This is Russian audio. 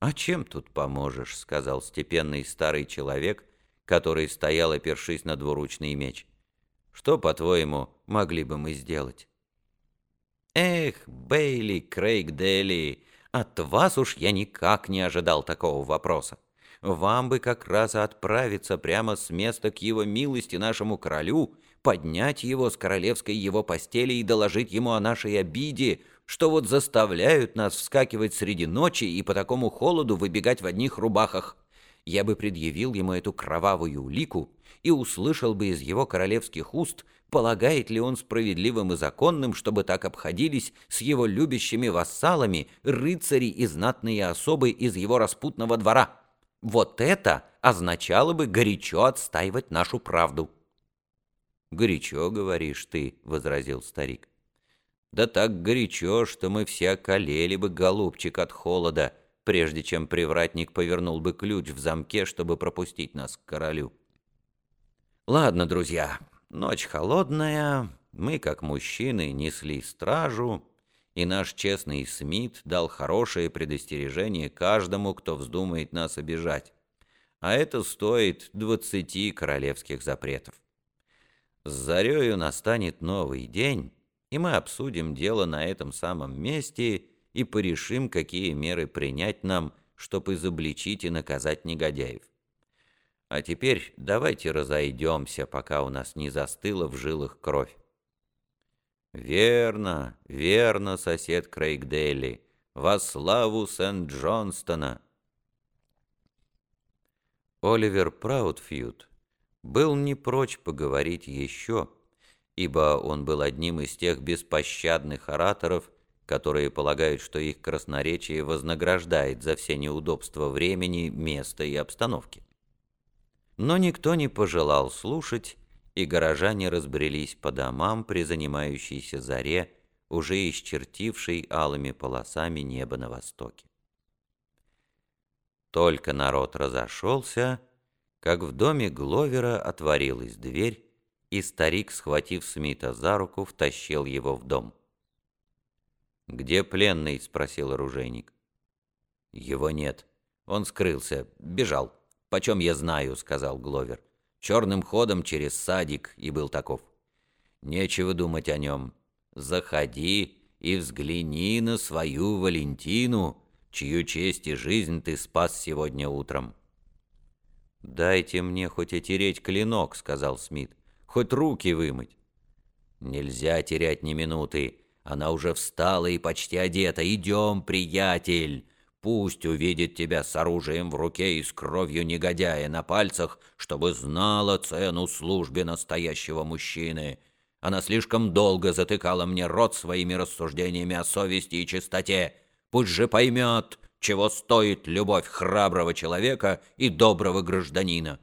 «А чем тут поможешь?» — сказал степенный старый человек, который стоял, опершись на двуручный меч. «Что, по-твоему, могли бы мы сделать?» «Эх, Бейли, Крейг Дели, от вас уж я никак не ожидал такого вопроса. Вам бы как раз отправиться прямо с места к его милости нашему королю, поднять его с королевской его постели и доложить ему о нашей обиде, что вот заставляют нас вскакивать среди ночи и по такому холоду выбегать в одних рубахах. Я бы предъявил ему эту кровавую улику и услышал бы из его королевских уст, полагает ли он справедливым и законным, чтобы так обходились с его любящими вассалами, рыцари и знатные особы из его распутного двора. Вот это означало бы горячо отстаивать нашу правду. «Горячо, говоришь ты», — возразил старик. Да так горячо, что мы все околели бы, голубчик, от холода, прежде чем привратник повернул бы ключ в замке, чтобы пропустить нас к королю. Ладно, друзья, ночь холодная, мы, как мужчины, несли стражу, и наш честный Смит дал хорошее предостережение каждому, кто вздумает нас обижать. А это стоит двадцати королевских запретов. С зарею настанет новый день, и мы обсудим дело на этом самом месте и порешим, какие меры принять нам, чтобы изобличить и наказать негодяев. А теперь давайте разойдемся, пока у нас не застыла в жилах кровь. «Верно, верно, сосед Крейгдейли, во славу Сент-Джонстона!» Оливер Праудфьюд был не прочь поговорить еще, ибо он был одним из тех беспощадных ораторов, которые полагают, что их красноречие вознаграждает за все неудобства времени, места и обстановки. Но никто не пожелал слушать, и горожане разбрелись по домам при занимающейся заре, уже исчертившей алыми полосами небо на востоке. Только народ разошелся, как в доме Гловера отворилась дверь, и старик, схватив Смита за руку, втащил его в дом. «Где пленный?» — спросил оружейник. «Его нет. Он скрылся, бежал. Почем я знаю?» — сказал Гловер. «Черным ходом через садик и был таков. Нечего думать о нем. Заходи и взгляни на свою Валентину, чью честь и жизнь ты спас сегодня утром». «Дайте мне хоть отереть клинок», — сказал Смит хоть руки вымыть. Нельзя терять ни минуты. Она уже встала и почти одета. Идем, приятель. Пусть увидит тебя с оружием в руке и с кровью негодяя на пальцах, чтобы знала цену службе настоящего мужчины. Она слишком долго затыкала мне рот своими рассуждениями о совести и чистоте. Пусть же поймет, чего стоит любовь храброго человека и доброго гражданина.